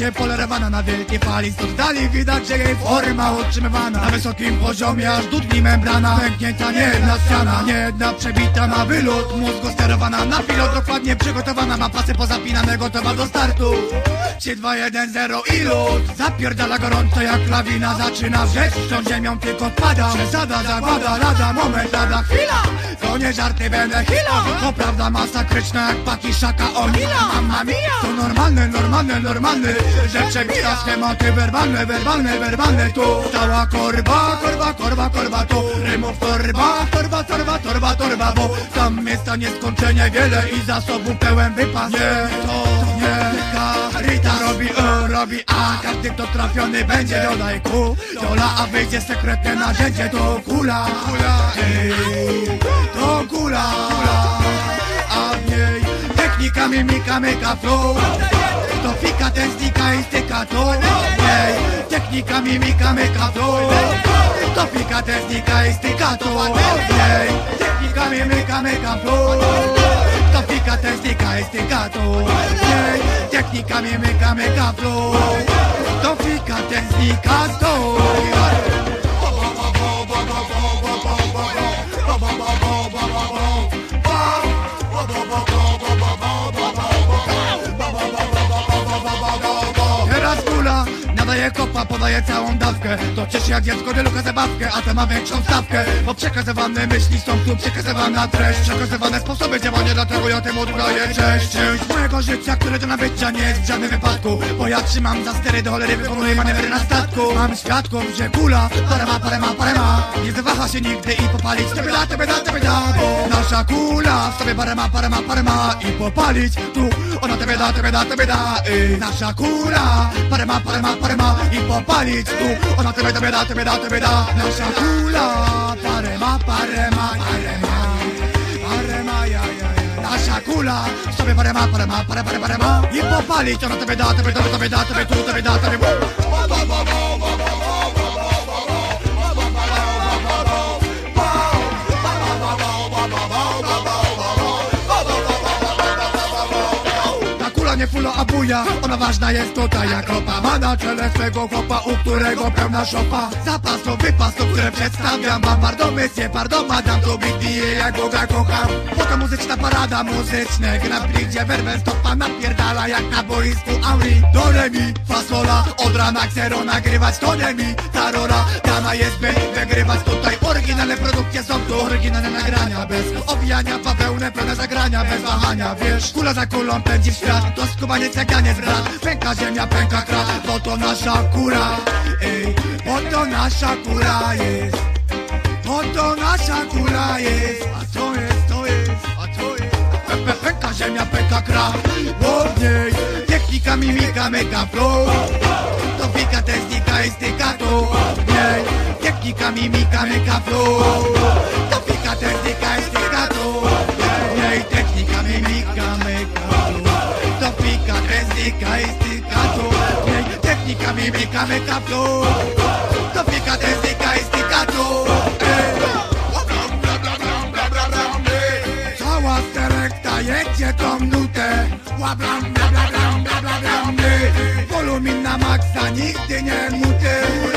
Będzie polerowana na wielkiej fali. Stąd dali widać, że jej forma utrzymywana. Na wysokim poziomie aż dudni membrana. Pęknięta nie jedna ściana Nie jedna przebita. Ma wylot Mózgu sterowana na pilot Dokładnie przygotowana. Ma pasy pozapinane Gotowa do startu. 3, 2, 1, 0 i lód. Zapierdala gorąco jak lawina. Zaczyna wrzeć, tą ziemią tylko pada Przesada, zagłada, lada, moment, lada chwila. To nie żarty, będę chwila To prawda masakryczna jak paki szaka. Onila Mamma mia normalne, normalne, normalne. Że przebija schematy werbalne, werbalne, werbalne Tu. Cała korba, korba, korba, korba Tu. Rymów torba, torba, torba, torba, torba Bo tam miejsca nieskończenie wiele I zasobów pełen wypas. Nie, to nie Rita robi E, robi A Każdy kto trafiony będzie dodaj ku Dola, a wyjdzie sekretne narzędzie To kula, kula. Ej, To kula, mi mica Το φίκα τεστικά είστε κατώ Τεχνικά mi mica mega Το φίκα τεστικά είστε κατώ Τεχνικά mi mica mega Το φίκα τεστικά είστε κατώ Τεχνικά mi mica mega flow Το φίκα τεστικά στο kopa, podaje całą dawkę. To cieszy jak dziecko deluka zabawkę, a te ma większą stawkę. Bo przekazywane myśli są tu przekazywana treść Przekazywane sposoby działania, dlatego ja temu oddaję cześć. Część mojego życia, które do nabycia nie jest w żadnym wypadku. Bo ja trzymam za stery do cholery, wykonuję manewry na statku. Mam świadków, że kula parę ma, parę ma, ma. Nie zawaha się nigdy i popalić Tebe da, tebe da, tebe da. Bo nasza kula w sobie parę ma, parę ma, ma. I popalić tu ona tebe da, tebe da, tebe da. Ej, Nasza kula parę ma, parę ma, ma. I po palić tu. Ona tebe tebe da, tebe da, tebe da Nasza kula Parema, parema, parema Parema, ja, ja, ja Nasza kula Sobie parema, parema, parema, parema I popalić Ona tebe da, tebe da, tebe da, tebe tu, tebe da, tebe bu Bo, bo, bo, bo, bo, bo a buja Ona ważna jest tutaj jak ropa. Ma na czele swego chłopa, u którego pełna szopa. Zapas to wypas, to które przedstawiam wam. Pardon monsieur, pardon madame, to big deal Jak Boga kocham. Potem muzyczna parada, muzyczne Grand Prix, gdzie werwer stopa napierdala Jak na boisku Auri Do re mi, fasola Od rana ksero nagrywać, to nie mi Tarora, dana jest by wygrywać tutaj Oryginalne produkcje są tu Oryginalne nagrania bez owijania Bawełnę pełne zagrania bez wahania Wiesz, kula za kulą pędzi w świat To skubanie ceganie brat Pęka ziemia, pęka krat Bo to nasza kura Ej, bo to nasza kura jest. Bo to nasza kura jest. A co jest, to jest, a co jest? Pe, Pęka ziemia, pęka krat Bo w niej technika, mimika, mega flow. To fika, technika i styka to W niej Technika, mimika, myka, flow. Topika, technika, estetyka, to. Jej technika, mimika, myka, flow. Topika, technika, estetyka, to. Jej technika, mimika, myka, flow. Topika, technika, estetyka, to. Cała selekta jedzie tą nutę. Łablam, bla, bla, bla, bla, bla, bla, Wolumin na maksa, nigdy nie muty